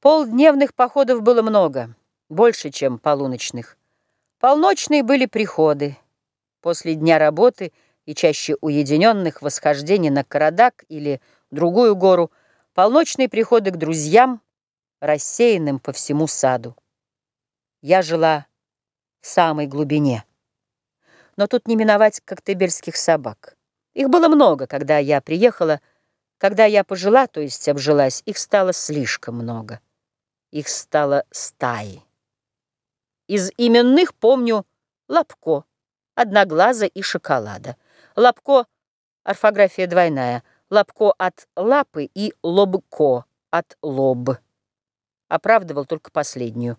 Полдневных походов было много, больше, чем полуночных. Полночные были приходы. После дня работы и чаще уединенных восхождений на Карадак или другую гору, полночные приходы к друзьям, рассеянным по всему саду. Я жила в самой глубине. Но тут не миновать коктебельских собак. Их было много, когда я приехала, когда я пожила, то есть обжилась, их стало слишком много. Их стало стаи. Из именных помню Лапко, Одноглаза и Шоколада. Лапко — орфография двойная. Лапко от лапы и лобко от лоб. Оправдывал только последнюю.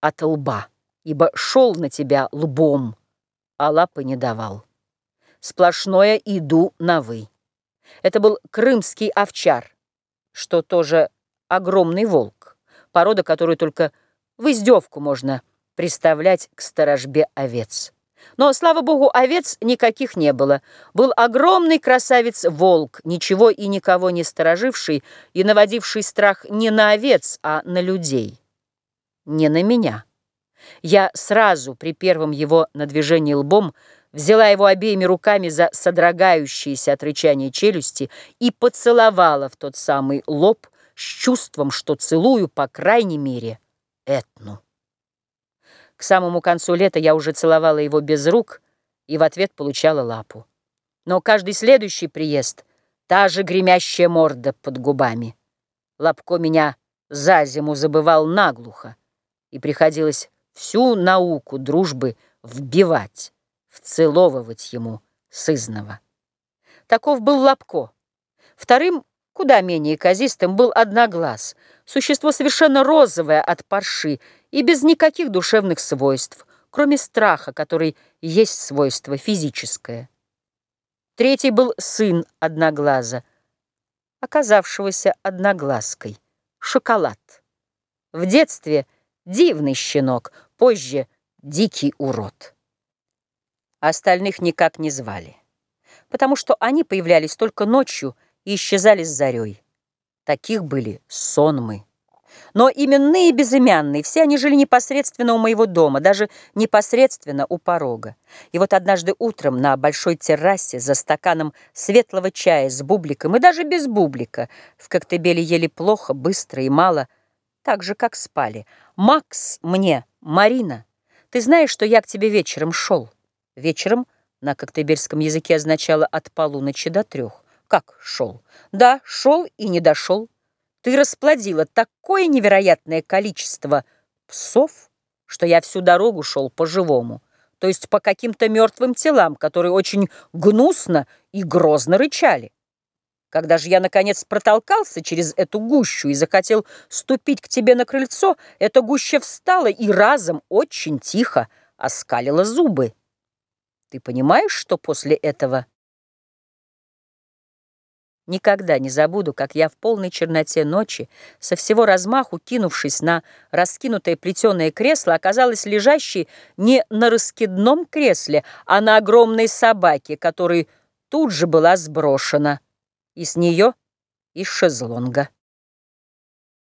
От лба, ибо шел на тебя лбом, а лапы не давал. Сплошное иду на «вы». Это был крымский овчар, что тоже огромный волк, порода, которую только в издевку можно приставлять к сторожбе овец. Но, слава богу, овец никаких не было. Был огромный красавец-волк, ничего и никого не стороживший и наводивший страх не на овец, а на людей. Не на меня. Я сразу при первом его надвижении лбом взяла его обеими руками за содрогающиеся от рычания челюсти и поцеловала в тот самый лоб с чувством, что целую, по крайней мере, Этну. К самому концу лета я уже целовала его без рук и в ответ получала лапу. Но каждый следующий приезд — та же гремящая морда под губами. Лапко меня за зиму забывал наглухо, и приходилось всю науку дружбы вбивать, вцеловывать ему сызного. Таков был Лапко. Вторым, куда менее казистым, был Одноглаз, существо совершенно розовое от парши, и без никаких душевных свойств, кроме страха, который есть свойство физическое. Третий был сын Одноглаза, оказавшегося одноглазкой, шоколад. В детстве дивный щенок, позже дикий урод. Остальных никак не звали, потому что они появлялись только ночью и исчезали с зарей. Таких были сонмы. Но именные безымянные, все они жили непосредственно у моего дома, даже непосредственно у порога. И вот однажды утром на большой террасе за стаканом светлого чая с бубликом и даже без бублика в Коктебеле ели плохо, быстро и мало, так же, как спали. «Макс мне, Марина, ты знаешь, что я к тебе вечером шел?» Вечером на коктебельском языке означало от полуночи до трех. Как шел? Да, шел и не дошел. Ты расплодила такое невероятное количество псов, что я всю дорогу шел по-живому, то есть по каким-то мертвым телам, которые очень гнусно и грозно рычали. Когда же я, наконец, протолкался через эту гущу и захотел ступить к тебе на крыльцо, эта гуща встала и разом очень тихо оскалила зубы. Ты понимаешь, что после этого... Никогда не забуду, как я в полной черноте ночи, со всего размаху кинувшись на раскинутое плетеное кресло, оказалась лежащей не на раскидном кресле, а на огромной собаке, которая тут же была сброшена. И с нее из шезлонга.